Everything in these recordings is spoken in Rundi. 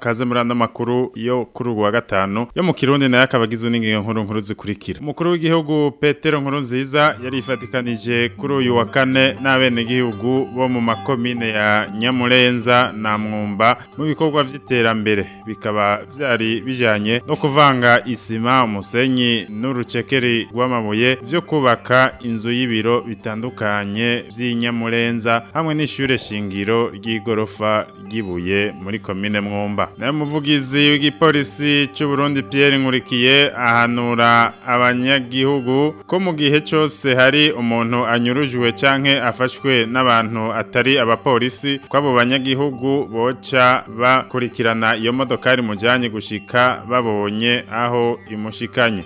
kaze muri ano makuru yo kuri uwa gatano yo mu kirundi nayo akaba agizwe n'ingingo nkuru nkuru zikurikira umukuru w'igihugu Petero nkuru nziza yari ifatikanije kuri uyu wa kane n'abenegihugu bo mu makomine ya Nyamurenza na Mwumba mu bikorwa by'iterambere bikaba byari bijyanye no kuvanga isima umusenyi n'urucekeri rw'amabuye byo kubaka inzu y'ibiro bitandukanye by'inyamurenza hamwe n'ishure shingiro ry'igorofa ry'ibuye muri komine mwumba nawe muvugizi w'igipolisi cy'u Burundi Pierre Nkurikiye ahanura abanyagihugu ko mu gihe cyose hari umuntu anyurujwe cyanke afashwe n'abantu atari abapolisi ko abo banyagihugu boca bakurikirana iyo modokari mujyanye gushika babonye aho imushikanye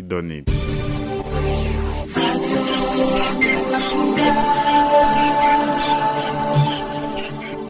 idonidi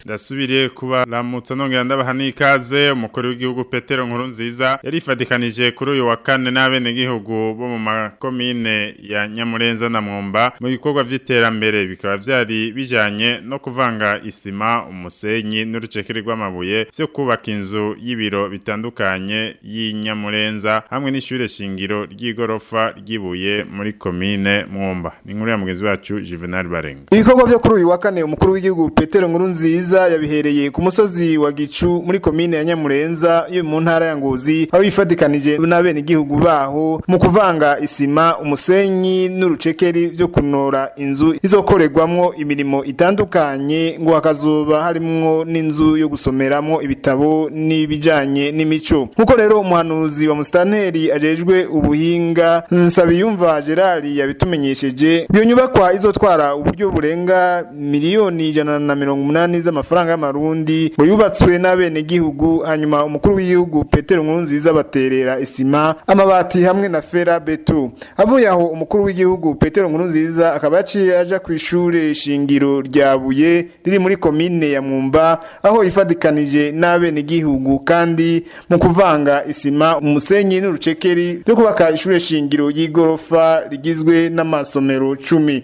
ndasubiriye kuba ramutsa nongera ndabaha n'ikaze umukuru w'igihugu petero nkuru nziza yarifatikanije kuri uyu wa kane n'abenegihugu bo mu makomine ya nyamurenza na mwumba mu bikorwa vy'iterambere bikaba vyari bijanye no kuvanga isima umusenyi n'urucekeri rw'amabuye vyo kubaka inzu y'ibiro bitandukanye y'inyamurenza hamwe n'ishure shingiro ry'igorofa ry'ibuye muri komine mwumba ni nkuru ya mugenzi wacu juvenal barenga ibikorwa vyo kuri uyu wa kane umukuru w'igihugu petero nkuru nziza byiza yabihereye ku musozi wa gicu muri komine ya nyamurenza yo mu ntara ya ngozi aho yifatikanije n'abenegihugu baho mu kuvanga isima umusenyi n'urucekeri byo kunora inzu izokorerwamwo imirimo itandukanye ngo hakazoba harimwo n'inzu yo gusomeramo ibitabo n'ibijyanye n'imico nk'uko rero umuhanuzi wa musitanteri ajejwe ubuhinga nsabiyumva gerard yabitumenyesheje iyo nyubakwa izotwara uburyo burenga miliyoni ijana na mirongo umunani z'amafaranga amafaranga y'amarundi ngo yubatswe n'abenegihugu hanyuma umukuru w'igihugu petero nkurunziza baterera isima amabati hamwe na fera beto avuye aho umukuru w'igihugu petero nkurunziza akaba yaciye aja ku ishure shingiro rya buye riri muri komine ya mwumba aho ifadikanije n'abenegihugu kandi mu kuvanga isima umusenyi n'urucekeri ryo kubaka ishuri shingiro y'igorofa rigizwe n'amasomero cumi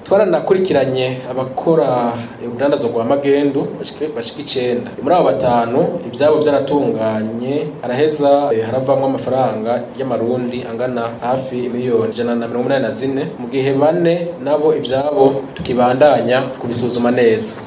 twaranakurikiranye abakora uruganda rwa magendu bashika icyenda. muri abo batanu ibyabo byaratunganye haraheza eh, haravamo amafaranga y'amarundi angana hafi miliyoni ijana na mirongo inani na zine mu gihe bane nabo ibyabo tukibandanya kubisuzuma neza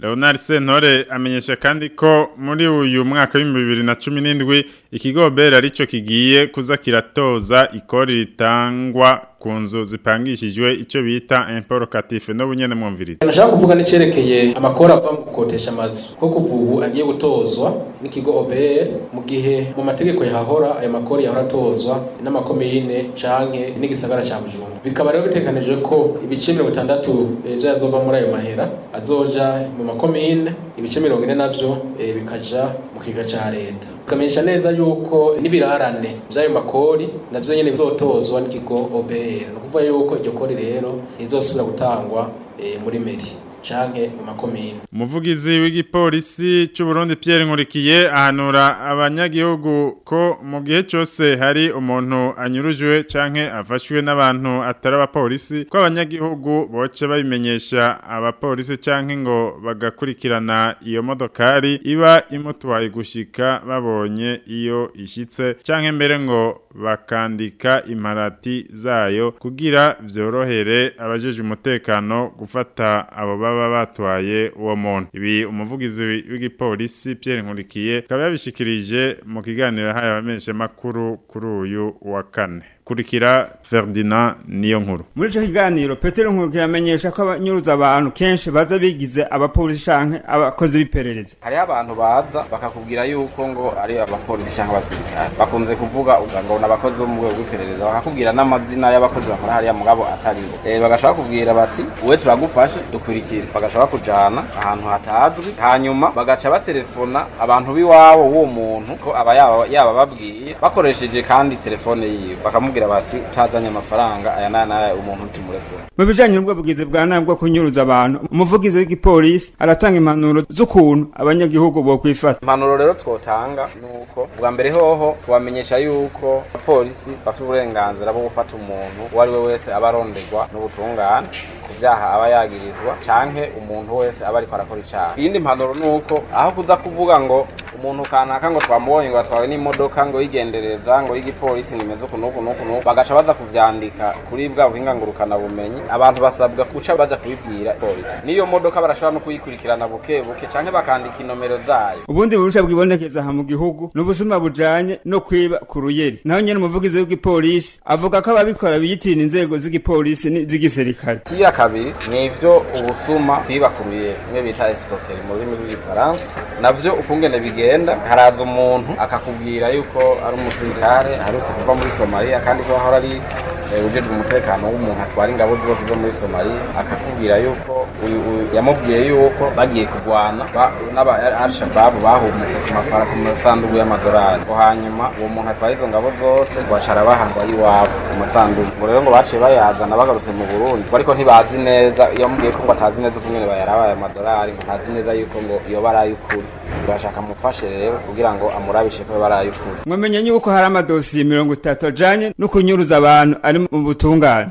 leonard sentore amenyesha kandi ko muri uyu mwaka wa 2017 ikigobera cumi kigiye kuza kiratoza ikori ritangwa ku nzu zipangishijwe icyo bita imporocatif no bunyene mwumviriza nashaka kuvuga cerekeye amakora ava mu gukodesha amazu Ko kuva ubu agiye gutozwa n'ikigo oberi mu gihe mu mategeko yahahora ayo makori yahora atozwa n'amakomine canke n'igisagara cya bujumbura bikaba rero bitekanije ko ibice mirongo itandatu eh, bya azova muri ayo mahera azoja mu makomine ibice mirongo ine nabyo eh, bikaja mu kiga cya leta tukamenyesha neza yuko n'ibirarane by'ayo makori nabyo nyine bizotozwa n'ikigo obr ni ukuvuga yuko iryo kori rero rizosubira gutangwa eh, muri meri canke mu makomine umuvugizi w'igipolisi cy'u Burundi Pierre Nkurikiye ahanura abanyagihugu ko mu gihe cyose hari umuntu anyurujwe canke afashwe n'abantu atari abapolisi ko abanyagihugu boce babimenyesha abapolisi canke ngo bagakurikirana iyo modokari iba imutwaye gushika babonye iyo ishitse canke mbere ngo bakandika imparati zayo kugira vyorohere abajeje umutekano gufata abo baba batwaye uwo muntu ibi umuvugizi w'igipolisi Pierre Nkurikiye akaba yabishikirije mu kiganiro haye abamenyesha makuru kuri uyu wa kane kurikira Ferdinand niyo nkuru muri ico kiganiro Petero Nkuru yamenyesha ko abanyuruza abantu kenshi baza bigize abapolisi canke abakozi b'iperereza hari abantu baza bakakubwira yuko ngo ari abapolisi canke abasirikare bakunze kuvuga ugango n'abakozi bo mu rwego rw'iperereza bakakubwira n'amazina y'abakozi bakora hariya mugabo atari eh, bagashaka kubwira bati uwe turagufashe dukurikire bagashaka kujana ahantu hatazwi hanyuma bagaca baterefona abantu b'iwabo w'uwo muntu ko aba yaba babwiye bakoresheje kandi telefone yiwe bakamubwira baramubwira bati utazanye amafaranga aya naya umuntu ntimurekure mu bijyanye n'ubwobwizi bwa nabi bwo kunyuruza abantu umuvugizi w'igipolisi aratanga impanuro z'ukuntu abanyagihugu bo kwifata impanuro rero twotanga ni uko bwa mbere hoho tubamenyesha yuko abapolisi bafite uburenganzira bwo gufata umuntu uwo ari we wese aba aronderwa n'ubutungane ku byaha aba yagirizwa canke umuntu wese aba ariko arakora icaha iyindi mpanuro ni uko aho kuza kuvuga ngo umuntu kanaka ngo twamubonye ngo atwawe n'imodoka ngo yigendereza ngo y'igipolisi nimeze uku n'uku n'uku n'uku bagaca baza kubyandika kuri bwa buhinga ngurukana bumenyi abantu basabwa guca bajya kubibwira polisi n'iyo modoka barashobora no kuyikurikirana buke buke canke bakandika inomero zayo ubundi burusha bwibonekeza aha mu gihugu n'ubusuma bujyanye no kwiba ku ruyeri naho nyene umuvugizi w'igipolisi avuga ko ababikora biyitira inzego z'igipolisi n'izigisirikare kabiri ni ibyo ubusuma bwibakuruye bimwe bita esipokeri mu rurimi rw'igifaransa nabyo ukungene bigenda haraza umuntu akakubwira yuko ari umusirikare aherutse kuva muri somaliya kandi ko ahora ari Eh, ujejwe umutekano w'umuntu atwara ingabo zose zo muri somaliya akakubwira yuko yamubwiye yuko bagiye kurwana n'aba arishababu ku mafara ku masanduku y'amadorari ngo hanyuma uwo muntu atwaye izo ngabo zose ngo acara bahangwa iwabo ku masanduku ngo rero ngo baciye bayazana bagarutse mu burundi ariko ntibazi neza yamubwiye ko ngo atazi neza uko nyine bayarabaye amadorari ngo ntazi neza yuko ngo iyo barayukuri turashaka mufashe rero kugira ngo amurabishe ko barayukuye mwemenye yuko hari amadosiye mirongo itatu ajanye no kunyuruza abantu ari mu butungane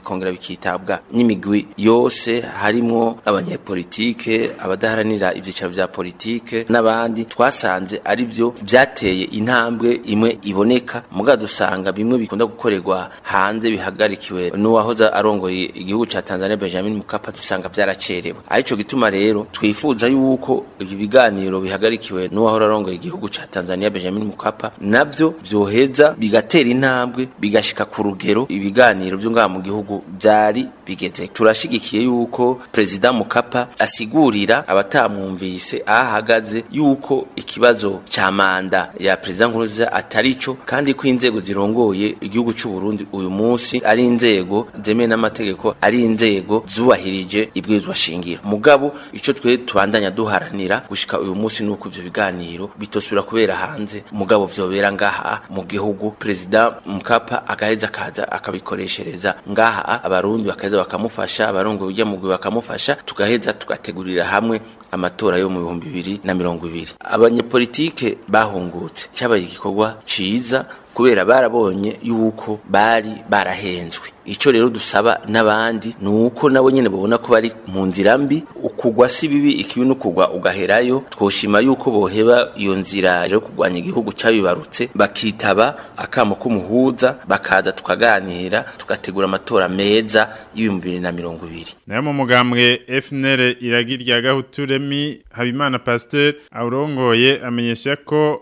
bikongera bikitabwa n'imigwi yose harimo abanyepolitike abadaharanira ibyicaro bya politike n'abandi twasanze ari byo byateye intambwe imwe iboneka muga dusanga bimwe bikunda gukorerwa hanze bihagarikiwe n'uwahoze arongoye igihugu cya Tanzania Benjamin Mkapa dusanga byaracerewe arico gituma rero twifuza yuko ibi biganiro bihagarikiwe n'uwahora arongoye igihugu cya Tanzania Benjamin Mukapa nabyo vyoheza bigatera intambwe bigashika ku rugero ibiganiro byo ngaha mu gihugu byari bigeze turashigikiye yuko perezida mukapa asigurira abatamwumvise ahagaze yuko ikibazo cya manda ya perezida nkuruza atari cyo kandi ko inzego zirongoye igihugu cy'u Burundi uyu munsi ari inzego zemewe n'amategeko ari inzego zubahirije ibwirizwa shingiro mugabo icyo twe tubandanya duharanira gushika uyu munsi nuko ivyo biganiro bitosura kubera hanze mugabo byobera ngaha mu gihugu perezida mukapa agaheza akaza akabikoreshereza ngaha abarundi bakaza bakamufasha abarongoye ubugemugi bakamufasha tugaheza tugategurira hamwe amatora yo mu bihumbi bibiri na mirongo ibiri abanyepolitike bahungutse cyabaye igikorwa ciza kubera barabonye yuko bari barahenzwe icyo rero dusaba n'abandi ni uko nabo nyine babona ko bari mu nzira mbi ukugwa si bibi ikibi no ugaherayo twoshima yuko boheba iyo nzira yo kurwanya igihugu cyabibarutse bakitaba akamo k'umuhuza bakaza tukaganira tugategura amatora meza y'ibihumbi bibiri na mirongo ibiri nayo mu mugambwe efinere iragirya gahuture Remy Habimana Pasteur awurongoye amenyesha ko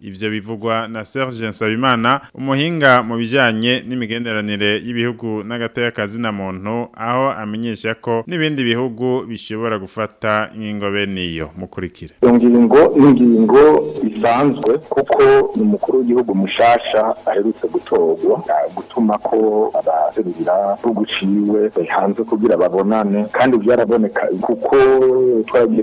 ibyo bivugwa na Serge Nsabimana umuhinga mu bijyanye n'imigenderanire y'ibihugu n'agateka na muntu aho amenyesha ko n'ibindi bihugu bishobora gufata ingingo bene iyo mukurikira ingingo ingingo isanzwe kuko umukuru w'igihugu mushasha aherutse gutorwa gutuma ko abaserurira ruguciwe hanze kugira babonane kandi byaraboneka kuko twagiye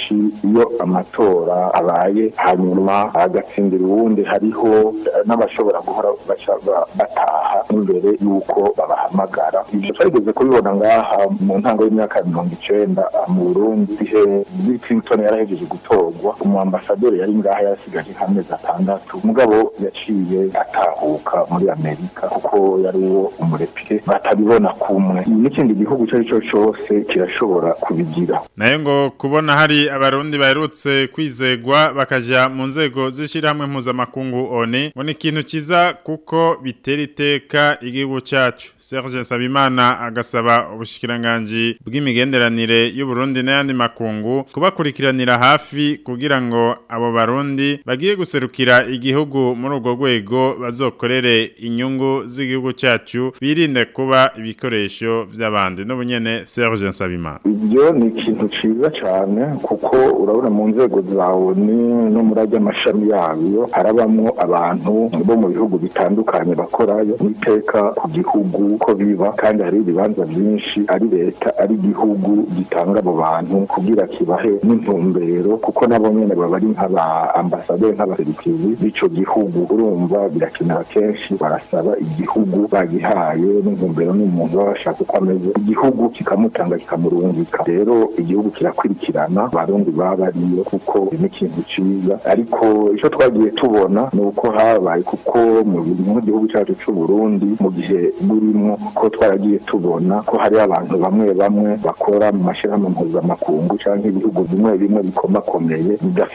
iyo amatora abaye hanyuma agatsindira uwundi hariho n'abashobora guhora baca bataha imbere y'uko babahamagara ivyo twageze kubibona ngaha mu ntango y'imyaka mirongo icyenda ah, mu burundi muri clinton yarahejeje gutorwa umuambasaderi yari ngaha yarasigaje nk'amezi atandatu umugabo yaciye atahuka muri amerika kuko yari uwo umurepire batabibona kumwe n'ikindi gihugu icyo ari cyo cyose kirashobora kubigira nayo ngo kubona hari abarundi baherutse kwizegwa bakajya mu nzego z'ishyirahamwe mpuzamakungu one ngo ni ikintu cyiza kuko bitera iteka igihugu cyacu serge nsabimana agasaba ubushikira ubushikiranganji bw'imigenderanire y'uburundi n'ayandi makungu kubakurikiranira hafi kugira ngo abo barundi bagiye guserukira igihugu muri urwo rwego bazokorere inyungu z'igihugu cyacu birinde kuba ibikoresho by'abandi n'ubunyene Serge Nsabima ibyo ni ikintu ciza cyane kuko urabona mu nzego zawe ni no muri ajya amashami yayo harabamwo abantu bo mu bihugu bitandukanye bakorayo n'iteka ku gihugu ko biba kandi hari ibibanza byinshi ari leta ari igihugu gitanga abo bantu kugira kibahe n'intumbero kuko nabo nyene baba ari nk'aba Ambasade nk'abaserikizi b'ico gihugu urumva birakenera kenshi barasaba igihugu bagihaye n'intumbero n'umuntu baba bashaka uko ameze igihugu kikamutanga kikamurungika rero igihugu kirakurikirana abarundi babariyo kuko ni cyiza ariko icyo twagiye tubona ni uko habaye kuko mu gihugu cacu c'uburundi mu gihe burimwo ko twaragiye tubona ko hariho abantu abantu bamwe bamwe bakora mu mashyirahamwe mpuzamakungu cyangwa ibihugu bimwe bimwe bikomakomeye bidafise